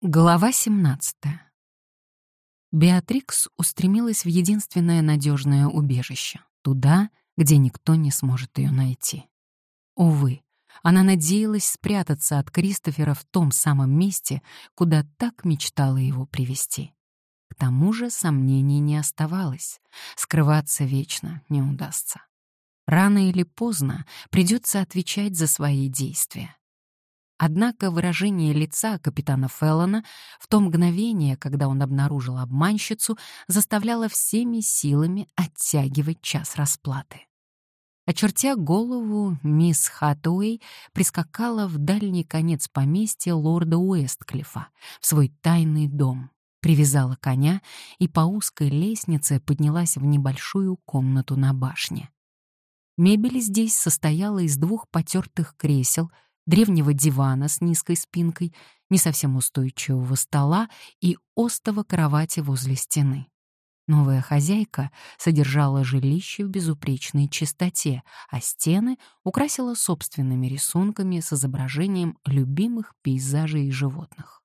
Глава 17. Беатрикс устремилась в единственное надежное убежище, туда, где никто не сможет ее найти. Увы, она надеялась спрятаться от Кристофера в том самом месте, куда так мечтала его привести. К тому же сомнений не оставалось, скрываться вечно не удастся. Рано или поздно придется отвечать за свои действия. Однако выражение лица капитана Феллона в то мгновение, когда он обнаружил обманщицу, заставляло всеми силами оттягивать час расплаты. Очертя голову, мисс Хатуэй прискакала в дальний конец поместья лорда Уэстклифа, в свой тайный дом, привязала коня и по узкой лестнице поднялась в небольшую комнату на башне. Мебель здесь состояла из двух потертых кресел — древнего дивана с низкой спинкой, не совсем устойчивого стола и остова кровати возле стены. Новая хозяйка содержала жилище в безупречной чистоте, а стены украсила собственными рисунками с изображением любимых пейзажей и животных.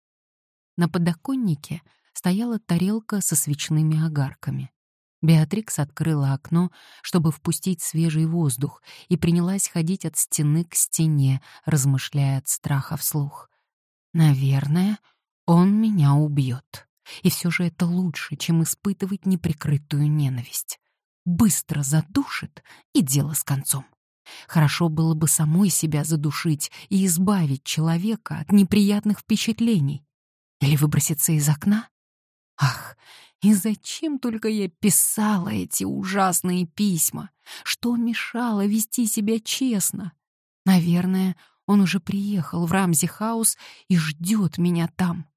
На подоконнике стояла тарелка со свечными огарками. Беатрикс открыла окно, чтобы впустить свежий воздух, и принялась ходить от стены к стене, размышляя от страха вслух. «Наверное, он меня убьет. И все же это лучше, чем испытывать неприкрытую ненависть. Быстро задушит, и дело с концом. Хорошо было бы самой себя задушить и избавить человека от неприятных впечатлений. Или выброситься из окна? Ах, и зачем только я писала эти ужасные письма? Что мешало вести себя честно? Наверное, он уже приехал в Рамзи-хаус и ждет меня там.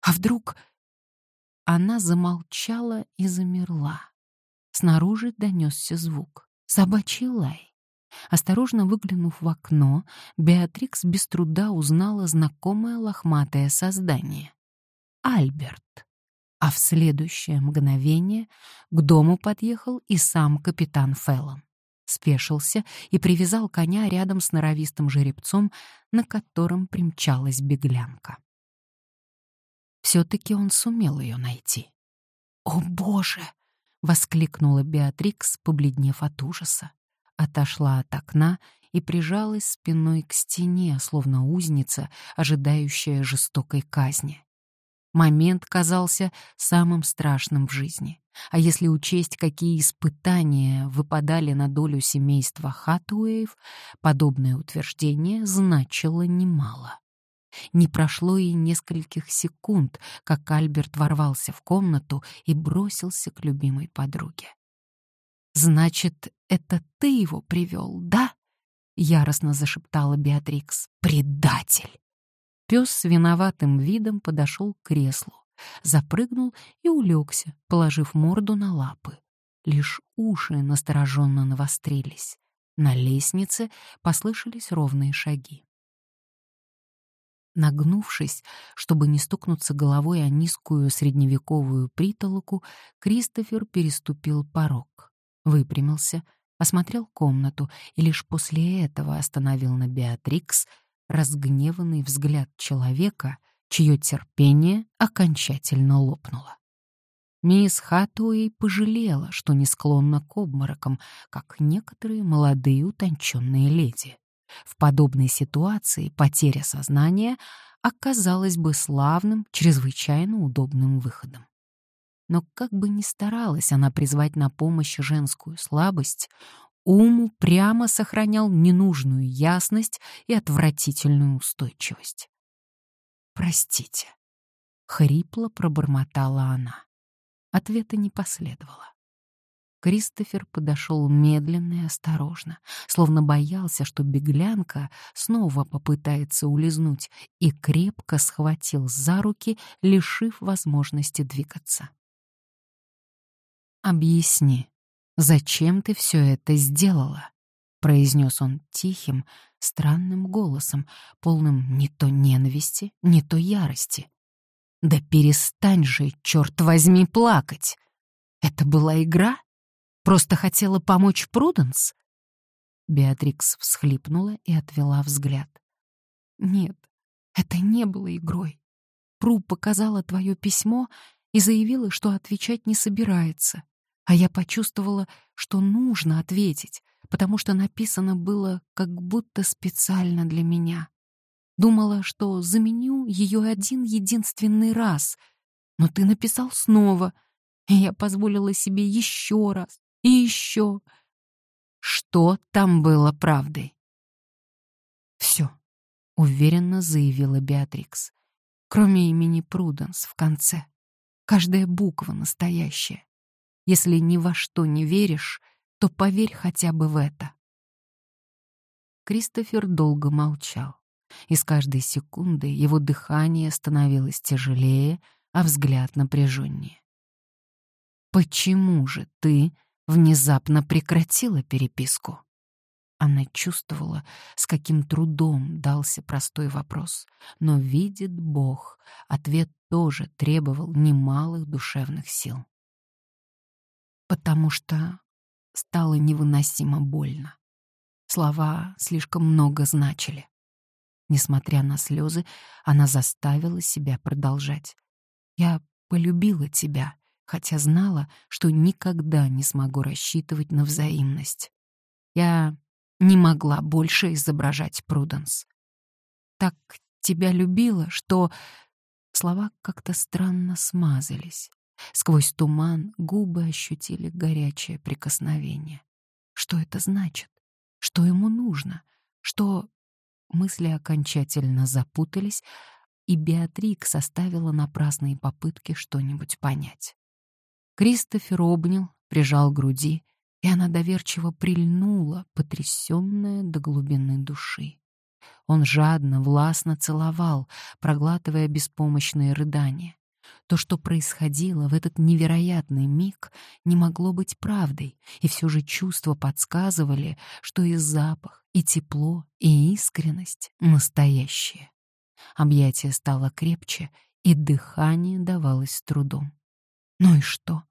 А вдруг... Она замолчала и замерла. Снаружи донесся звук. Собачий лай. Осторожно выглянув в окно, Беатрикс без труда узнала знакомое лохматое создание. Альберт а в следующее мгновение к дому подъехал и сам капитан Феллон. Спешился и привязал коня рядом с норовистым жеребцом, на котором примчалась беглянка. Все-таки он сумел ее найти. «О, Боже!» — воскликнула Беатрикс, побледнев от ужаса. Отошла от окна и прижалась спиной к стене, словно узница, ожидающая жестокой казни. Момент казался самым страшным в жизни. А если учесть, какие испытания выпадали на долю семейства Хатуэев, подобное утверждение значило немало. Не прошло и нескольких секунд, как Альберт ворвался в комнату и бросился к любимой подруге. «Значит, это ты его привел, да?» — яростно зашептала Беатрикс. «Предатель!» Пес с виноватым видом подошел к креслу, запрыгнул и улегся, положив морду на лапы. Лишь уши настороженно навострились. На лестнице послышались ровные шаги. Нагнувшись, чтобы не стукнуться головой о низкую средневековую притолоку, Кристофер переступил порог, выпрямился, осмотрел комнату и лишь после этого остановил на Беатрикс разгневанный взгляд человека, чье терпение окончательно лопнуло. Мисс Хатуэй пожалела, что не склонна к обморокам, как некоторые молодые утонченные леди. В подобной ситуации потеря сознания оказалась бы славным, чрезвычайно удобным выходом. Но как бы ни старалась она призвать на помощь женскую слабость, Ум прямо сохранял ненужную ясность и отвратительную устойчивость. «Простите», — хрипло пробормотала она. Ответа не последовало. Кристофер подошел медленно и осторожно, словно боялся, что беглянка снова попытается улизнуть, и крепко схватил за руки, лишив возможности двигаться. «Объясни», «Зачем ты все это сделала?» — произнес он тихим, странным голосом, полным не то ненависти, не то ярости. «Да перестань же, черт возьми, плакать! Это была игра? Просто хотела помочь Пруденс?» Беатрикс всхлипнула и отвела взгляд. «Нет, это не было игрой. Пру показала твое письмо и заявила, что отвечать не собирается. А я почувствовала, что нужно ответить, потому что написано было как будто специально для меня. Думала, что заменю ее один единственный раз, но ты написал снова, и я позволила себе еще раз и еще. Что там было правдой? Все, уверенно заявила Беатрикс. Кроме имени Пруденс в конце. Каждая буква настоящая. Если ни во что не веришь, то поверь хотя бы в это. Кристофер долго молчал, и с каждой секундой его дыхание становилось тяжелее, а взгляд напряженнее. «Почему же ты внезапно прекратила переписку?» Она чувствовала, с каким трудом дался простой вопрос, но видит Бог, ответ тоже требовал немалых душевных сил. Потому что стало невыносимо больно. Слова слишком много значили. Несмотря на слезы, она заставила себя продолжать. «Я полюбила тебя, хотя знала, что никогда не смогу рассчитывать на взаимность. Я не могла больше изображать Пруденс. Так тебя любила, что...» Слова как-то странно смазались. Сквозь туман губы ощутили горячее прикосновение. Что это значит? Что ему нужно? Что... Мысли окончательно запутались, и Беатрик составила напрасные попытки что-нибудь понять. Кристофер обнял, прижал к груди, и она доверчиво прильнула, потрясённая до глубины души. Он жадно, властно целовал, проглатывая беспомощные рыдания. То, что происходило в этот невероятный миг, не могло быть правдой, и все же чувства подсказывали, что и запах, и тепло, и искренность настоящие. Объятие стало крепче, и дыхание давалось с трудом. Ну и что?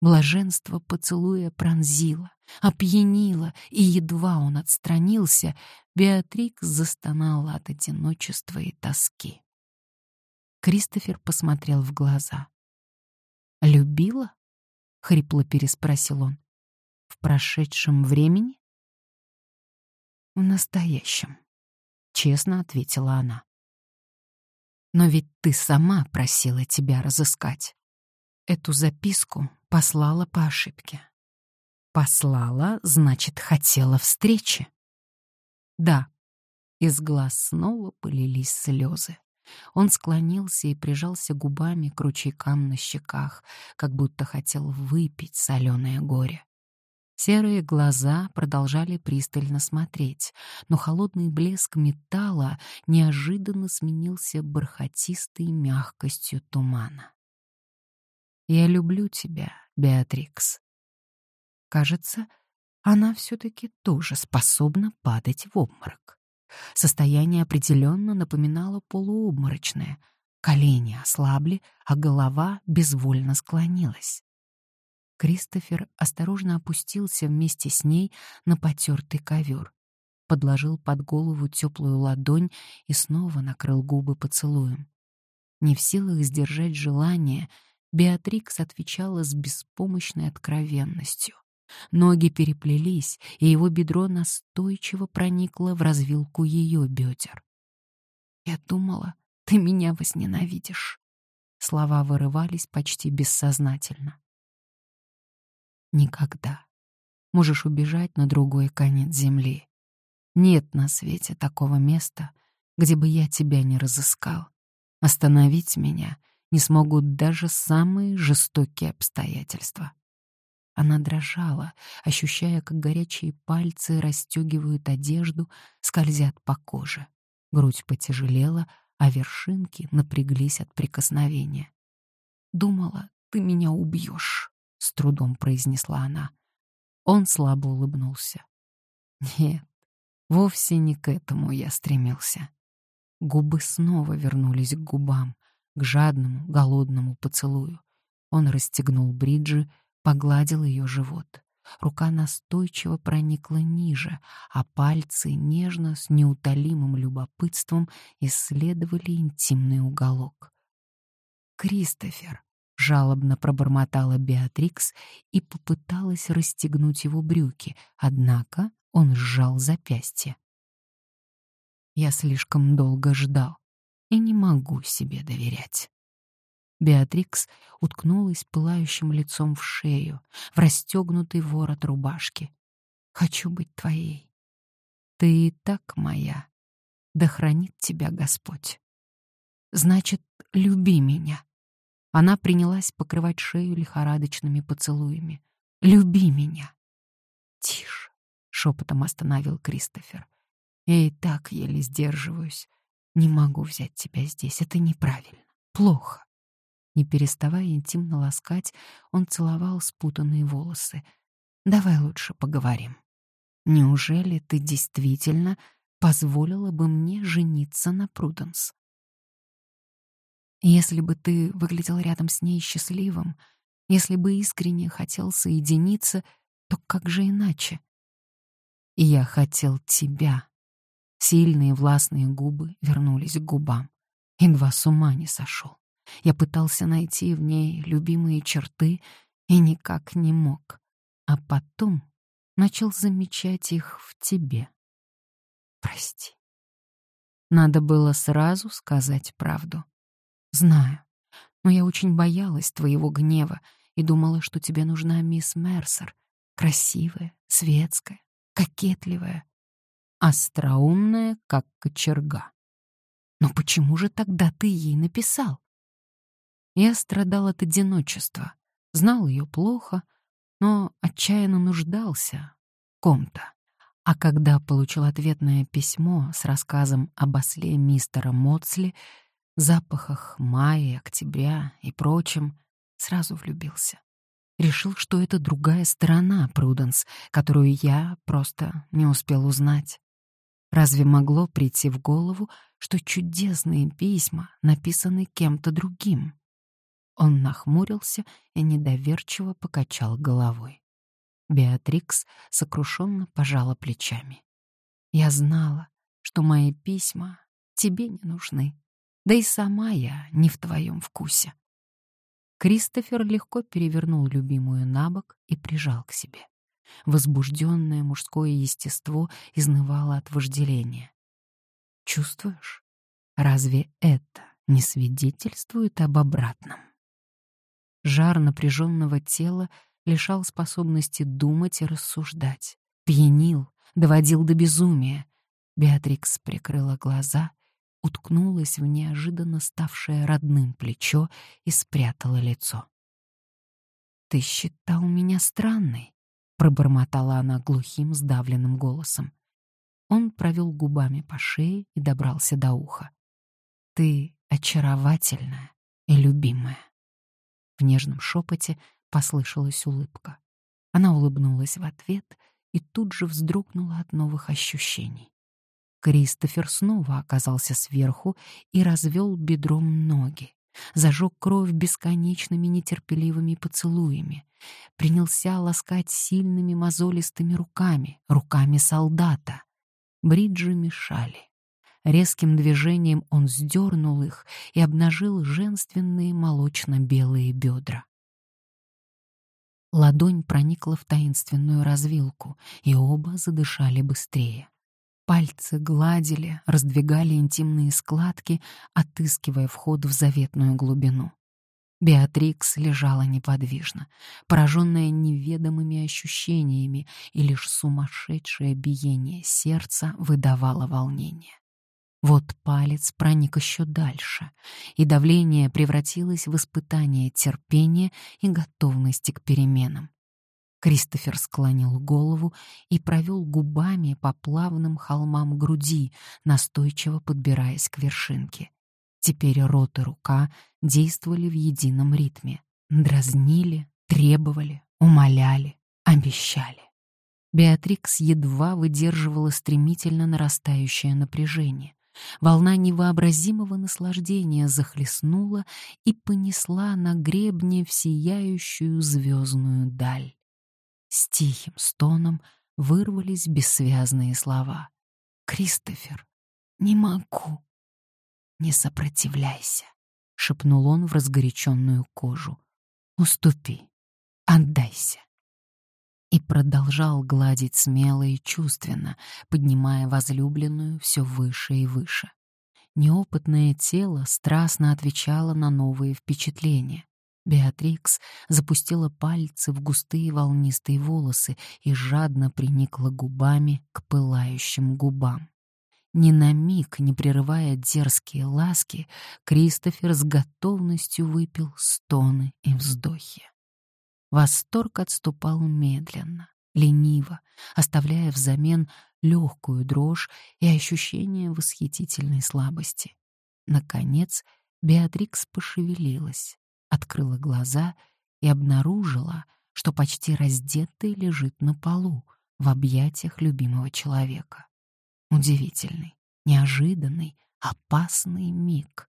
Блаженство поцелуя пронзило, опьянило, и едва он отстранился, Беатрикс застонала от одиночества и тоски. Кристофер посмотрел в глаза. «Любила?» — хрипло переспросил он. «В прошедшем времени?» «В настоящем», — честно ответила она. «Но ведь ты сама просила тебя разыскать. Эту записку послала по ошибке». «Послала, значит, хотела встречи?» «Да». Из глаз снова полились слезы. Он склонился и прижался губами к ручейкам на щеках, как будто хотел выпить соленое горе. Серые глаза продолжали пристально смотреть, но холодный блеск металла неожиданно сменился бархатистой мягкостью тумана. «Я люблю тебя, Беатрикс». Кажется, она все-таки тоже способна падать в обморок. Состояние определенно напоминало полуобморочное. Колени ослабли, а голова безвольно склонилась. Кристофер осторожно опустился вместе с ней на потертый ковер, подложил под голову теплую ладонь и снова накрыл губы поцелуем. Не в силах сдержать желание, Беатрикс отвечала с беспомощной откровенностью. Ноги переплелись, и его бедро настойчиво проникло в развилку ее бедер. «Я думала, ты меня возненавидишь». Слова вырывались почти бессознательно. «Никогда. Можешь убежать на другой конец земли. Нет на свете такого места, где бы я тебя не разыскал. Остановить меня не смогут даже самые жестокие обстоятельства. Она дрожала, ощущая, как горячие пальцы расстегивают одежду, скользят по коже. Грудь потяжелела, а вершинки напряглись от прикосновения. «Думала, ты меня убьешь», — с трудом произнесла она. Он слабо улыбнулся. «Нет, вовсе не к этому я стремился». Губы снова вернулись к губам, к жадному, голодному поцелую. Он расстегнул бриджи, погладил ее живот. Рука настойчиво проникла ниже, а пальцы нежно, с неутолимым любопытством исследовали интимный уголок. Кристофер!» — жалобно пробормотала Беатрикс и попыталась расстегнуть его брюки, однако он сжал запястье. «Я слишком долго ждал и не могу себе доверять». Беатрикс уткнулась пылающим лицом в шею, в расстегнутый ворот рубашки. «Хочу быть твоей. Ты и так моя. Да хранит тебя Господь. Значит, люби меня». Она принялась покрывать шею лихорадочными поцелуями. «Люби меня!» «Тише!» — шепотом остановил Кристофер. «Я и так еле сдерживаюсь. Не могу взять тебя здесь. Это неправильно. Плохо. Не переставая интимно ласкать, он целовал спутанные волосы. «Давай лучше поговорим. Неужели ты действительно позволила бы мне жениться на Пруденс? Если бы ты выглядел рядом с ней счастливым, если бы искренне хотел соединиться, то как же иначе? Я хотел тебя. Сильные властные губы вернулись к губам. Едва с ума не сошел. Я пытался найти в ней любимые черты и никак не мог. А потом начал замечать их в тебе. Прости. Надо было сразу сказать правду. Знаю, но я очень боялась твоего гнева и думала, что тебе нужна мисс Мерсер. Красивая, светская, кокетливая, остроумная, как кочерга. Но почему же тогда ты ей написал? Я страдал от одиночества, знал ее плохо, но отчаянно нуждался в ком-то. А когда получил ответное письмо с рассказом об осле мистера Моцли, запахах мая, октября и прочем, сразу влюбился. Решил, что это другая сторона Пруденс, которую я просто не успел узнать. Разве могло прийти в голову, что чудесные письма написаны кем-то другим? Он нахмурился и недоверчиво покачал головой. Беатрикс сокрушенно пожала плечами. «Я знала, что мои письма тебе не нужны, да и сама я не в твоем вкусе». Кристофер легко перевернул любимую на бок и прижал к себе. Возбужденное мужское естество изнывало от вожделения. «Чувствуешь? Разве это не свидетельствует об обратном?» Жар напряженного тела лишал способности думать и рассуждать. Пьянил, доводил до безумия. Беатрикс прикрыла глаза, уткнулась в неожиданно ставшее родным плечо и спрятала лицо. «Ты считал меня странной?» — пробормотала она глухим, сдавленным голосом. Он провел губами по шее и добрался до уха. «Ты очаровательная и любимая». В нежном шепоте послышалась улыбка. Она улыбнулась в ответ и тут же вздрогнула от новых ощущений. Кристофер снова оказался сверху и развел бедром ноги, зажег кровь бесконечными нетерпеливыми поцелуями, принялся ласкать сильными мозолистыми руками, руками солдата. Бриджи мешали. Резким движением он сдернул их и обнажил женственные молочно-белые бедра. Ладонь проникла в таинственную развилку, и оба задышали быстрее. Пальцы гладили, раздвигали интимные складки, отыскивая вход в заветную глубину. Беатрикс лежала неподвижно, пораженная неведомыми ощущениями, и лишь сумасшедшее биение сердца выдавало волнение. Вот палец проник еще дальше, и давление превратилось в испытание терпения и готовности к переменам. Кристофер склонил голову и провел губами по плавным холмам груди, настойчиво подбираясь к вершинке. Теперь рот и рука действовали в едином ритме. Дразнили, требовали, умоляли, обещали. Беатрикс едва выдерживала стремительно нарастающее напряжение. Волна невообразимого наслаждения захлестнула и понесла на гребне в сияющую звездную даль. С тихим стоном вырвались бессвязные слова. «Кристофер, не могу. Не сопротивляйся. — шепнул он в разгоряченную кожу. «Уступи, отдайся». И продолжал гладить смело и чувственно, поднимая возлюбленную все выше и выше. Неопытное тело страстно отвечало на новые впечатления. Беатрикс запустила пальцы в густые волнистые волосы и жадно приникла губами к пылающим губам. Ни на миг, не прерывая дерзкие ласки, Кристофер с готовностью выпил стоны и вздохи. Восторг отступал медленно, лениво, оставляя взамен легкую дрожь и ощущение восхитительной слабости. Наконец, Беатрикс пошевелилась, открыла глаза и обнаружила, что почти раздетый лежит на полу в объятиях любимого человека. Удивительный, неожиданный, опасный миг.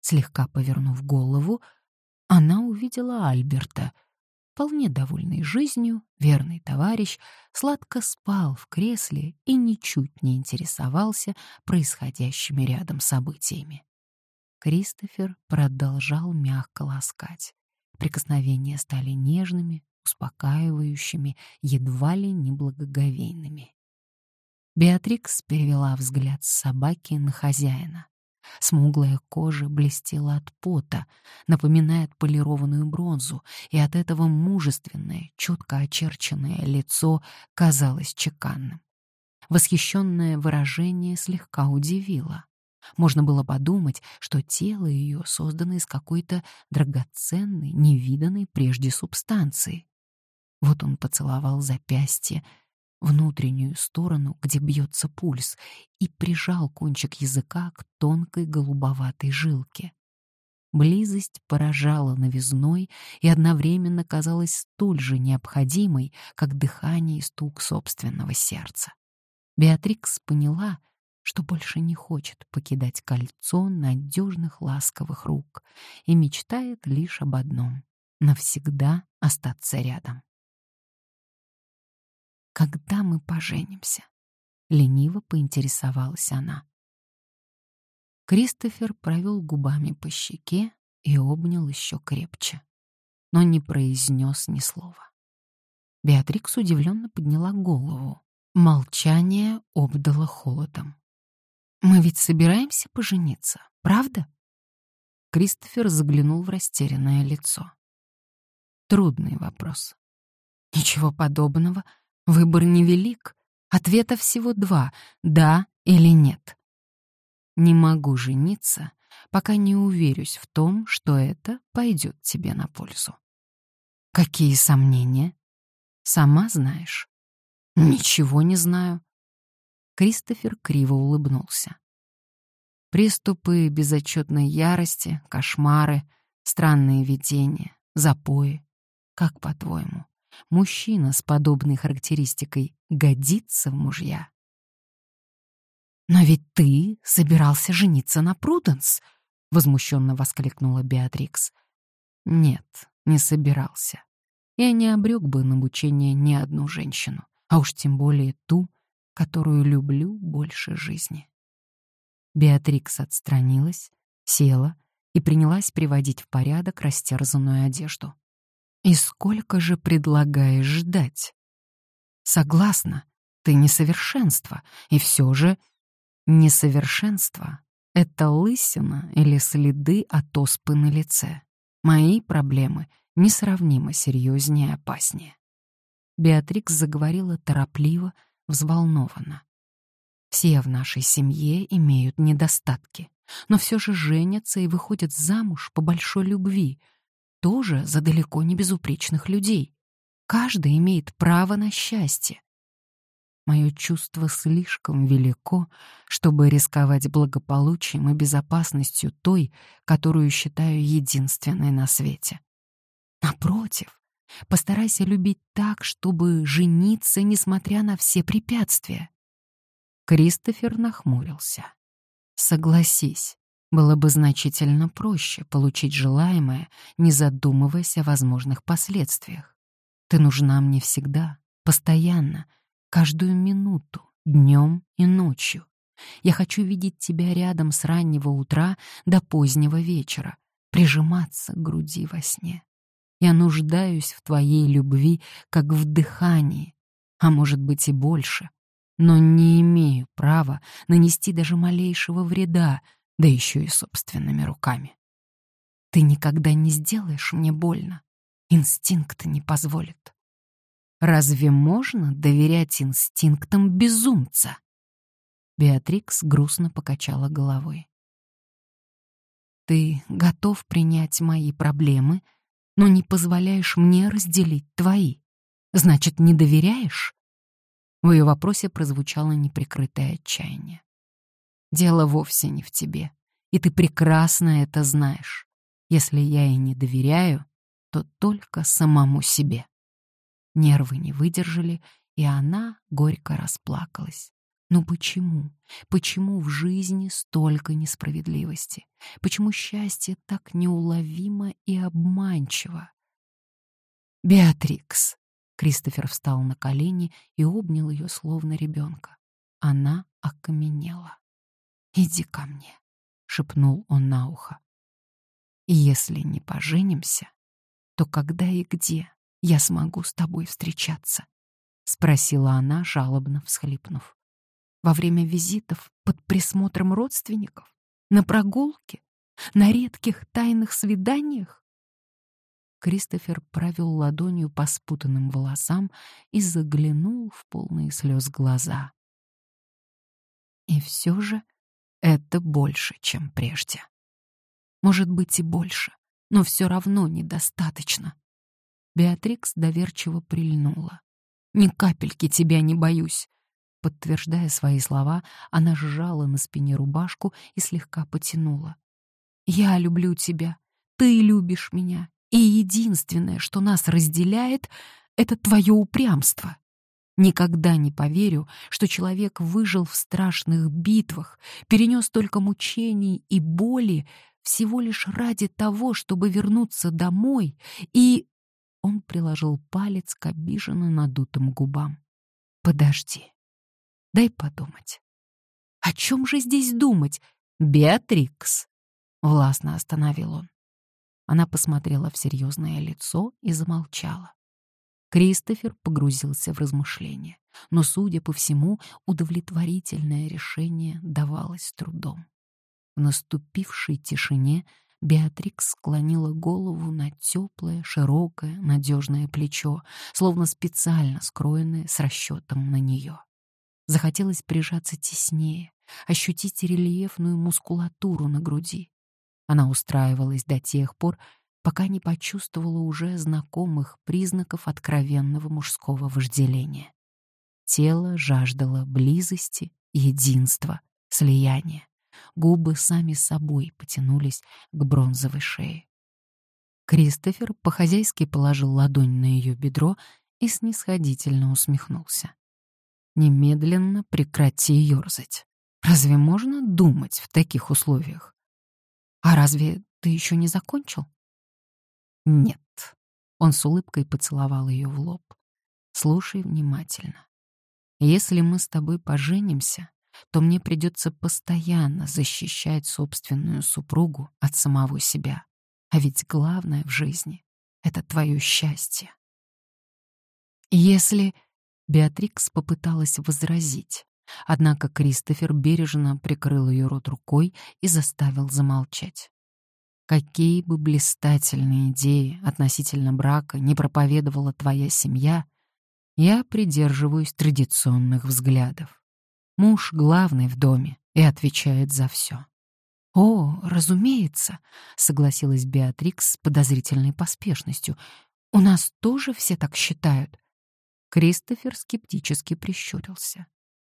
Слегка повернув голову, она увидела Альберта. Вполне довольный жизнью, верный товарищ, сладко спал в кресле и ничуть не интересовался происходящими рядом событиями. Кристофер продолжал мягко ласкать. Прикосновения стали нежными, успокаивающими, едва ли не благоговейными. Беатрикс перевела взгляд с собаки на хозяина. Смуглая кожа блестела от пота, напоминая отполированную бронзу, и от этого мужественное, четко очерченное лицо казалось чеканным. Восхищенное выражение слегка удивило. Можно было подумать, что тело ее создано из какой-то драгоценной, невиданной прежде субстанции. Вот он поцеловал запястье, внутреннюю сторону, где бьется пульс, и прижал кончик языка к тонкой голубоватой жилке. Близость поражала новизной и одновременно казалась столь же необходимой, как дыхание и стук собственного сердца. Беатрикс поняла, что больше не хочет покидать кольцо надежных ласковых рук и мечтает лишь об одном — навсегда остаться рядом когда мы поженимся?» — лениво поинтересовалась она. Кристофер провел губами по щеке и обнял еще крепче, но не произнес ни слова. Беатрикс удивленно подняла голову. Молчание обдало холодом. «Мы ведь собираемся пожениться, правда?» Кристофер заглянул в растерянное лицо. Трудный вопрос. «Ничего подобного Выбор невелик. Ответа всего два — да или нет. Не могу жениться, пока не уверюсь в том, что это пойдет тебе на пользу. Какие сомнения? Сама знаешь. Ничего не знаю. Кристофер криво улыбнулся. Приступы безотчетной ярости, кошмары, странные видения, запои. Как по-твоему, мужчина с подобной характеристикой годится в мужья. «Но ведь ты собирался жениться на Пруденс!» — возмущенно воскликнула Беатрикс. «Нет, не собирался. Я не обрек бы на мучение ни одну женщину, а уж тем более ту, которую люблю больше жизни». Беатрикс отстранилась, села и принялась приводить в порядок растерзанную одежду. И сколько же предлагаешь ждать? Согласна, ты несовершенство, и все же несовершенство — это лысина или следы от оспы на лице. Мои проблемы несравнимо серьезнее и опаснее. Беатрикс заговорила торопливо, взволнованно. Все в нашей семье имеют недостатки, но все же женятся и выходят замуж по большой любви — тоже за далеко не безупречных людей. Каждый имеет право на счастье. Мое чувство слишком велико, чтобы рисковать благополучием и безопасностью той, которую считаю единственной на свете. Напротив, постарайся любить так, чтобы жениться, несмотря на все препятствия. Кристофер нахмурился. Согласись, было бы значительно проще получить желаемое, не задумываясь о возможных последствиях. Ты нужна мне всегда, постоянно, каждую минуту, днем и ночью. Я хочу видеть тебя рядом с раннего утра до позднего вечера, прижиматься к груди во сне. Я нуждаюсь в твоей любви, как в дыхании, а может быть и больше, но не имею права нанести даже малейшего вреда, да еще и собственными руками. Ты никогда не сделаешь мне больно. Инстинкт не позволит. Разве можно доверять инстинктам безумца? Беатрикс грустно покачала головой. Ты готов принять мои проблемы, но не позволяешь мне разделить твои. Значит, не доверяешь? В ее вопросе прозвучало неприкрытое отчаяние. Дело вовсе не в тебе, и ты прекрасно это знаешь. Если я и не доверяю, то только самому себе. Нервы не выдержали, и она горько расплакалась. Но почему? Почему в жизни столько несправедливости? Почему счастье так неуловимо и обманчиво? «Беатрикс!» Кристофер встал на колени и обнял ее, словно ребенка. Она окаменела. «Иди ко мне», — шепнул он на ухо. «Если не поженимся, то когда и где я смогу с тобой встречаться?» — спросила она, жалобно всхлипнув. «Во время визитов под присмотром родственников? На прогулке? На редких тайных свиданиях?» Кристофер провел ладонью по спутанным волосам и заглянул в полные слез глаза. И все же это больше, чем прежде. Может быть и больше, но все равно недостаточно. Беатрикс доверчиво прильнула. «Ни капельки тебя не боюсь». Подтверждая свои слова, она сжала на спине рубашку и слегка потянула. «Я люблю тебя, ты любишь меня, и единственное, что нас разделяет, — это твое упрямство. Никогда не поверю, что человек выжил в страшных битвах, перенес только мучений и боли всего лишь ради того, чтобы вернуться домой и... Он приложил палец к обиженно надутым губам. «Подожди. Дай подумать. О чем же здесь думать? Беатрикс!» Властно остановил он. Она посмотрела в серьезное лицо и замолчала. Кристофер погрузился в размышления, но, судя по всему, удовлетворительное решение давалось трудом. В наступившей тишине Беатрикс склонила голову на теплое, широкое, надежное плечо, словно специально скроенное с расчетом на нее. Захотелось прижаться теснее, ощутить рельефную мускулатуру на груди. Она устраивалась до тех пор, пока не почувствовала уже знакомых признаков откровенного мужского вожделения. Тело жаждало близости, единства, слияния. Губы сами собой потянулись к бронзовой шее. Кристофер по-хозяйски положил ладонь на ее бедро и снисходительно усмехнулся. «Немедленно прекрати ерзать. Разве можно думать в таких условиях? А разве ты еще не закончил? Нет. Он с улыбкой поцеловал ее в лоб. Слушай внимательно. Если мы с тобой поженимся, то мне придется постоянно защищать собственную супругу от самого себя. А ведь главное в жизни — это твое счастье. Если Беатрикс попыталась возразить, Однако Кристофер бережно прикрыл ее рот рукой и заставил замолчать. Какие бы блистательные идеи относительно брака не проповедовала твоя семья, я придерживаюсь традиционных взглядов. Муж главный в доме и отвечает за все. «О, разумеется», — согласилась Беатрикс с подозрительной поспешностью. «У нас тоже все так считают». Кристофер скептически прищурился.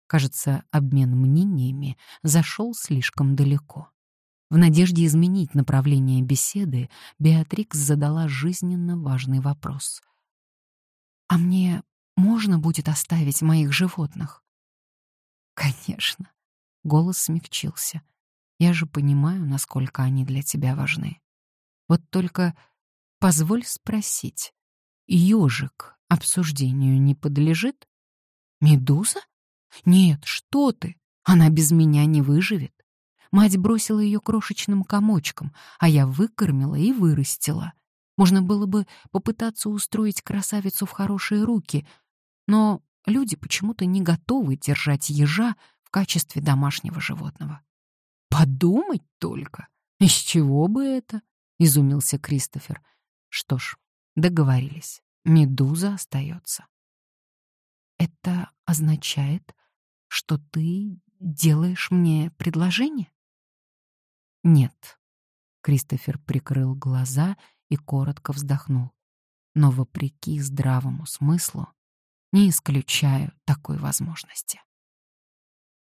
Кажется, обмен мнениями зашел слишком далеко. В надежде изменить направление беседы, Беатрикс задала жизненно важный вопрос. «А мне можно будет оставить моих животных?» «Конечно», — голос смягчился. «Я же понимаю, насколько они для тебя важны. Вот только позволь спросить, ежик обсуждению не подлежит? Медуза?» «Нет, что ты? Она без меня не выживет. Мать бросила ее крошечным комочком, а я выкормила и вырастила. Можно было бы попытаться устроить красавицу в хорошие руки, но люди почему-то не готовы держать ежа в качестве домашнего животного. «Подумать только! Из чего бы это?» — изумился Кристофер. «Что ж, договорились. Медуза остается». «Это означает, что ты делаешь мне предложение?» «Нет». Кристофер прикрыл глаза и коротко вздохнул. «Но вопреки здравому смыслу не исключаю такой возможности».